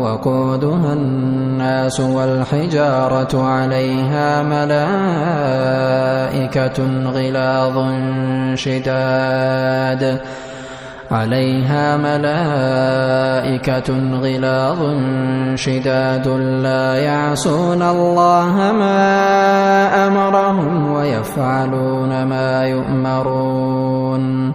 وقودها الناس والحجارة عليها ملائكة غلاظ شداد. عليها ملائكة غلاظ شداد. لا يعصون الله ما أمرهم ويفعلون ما يؤمرون.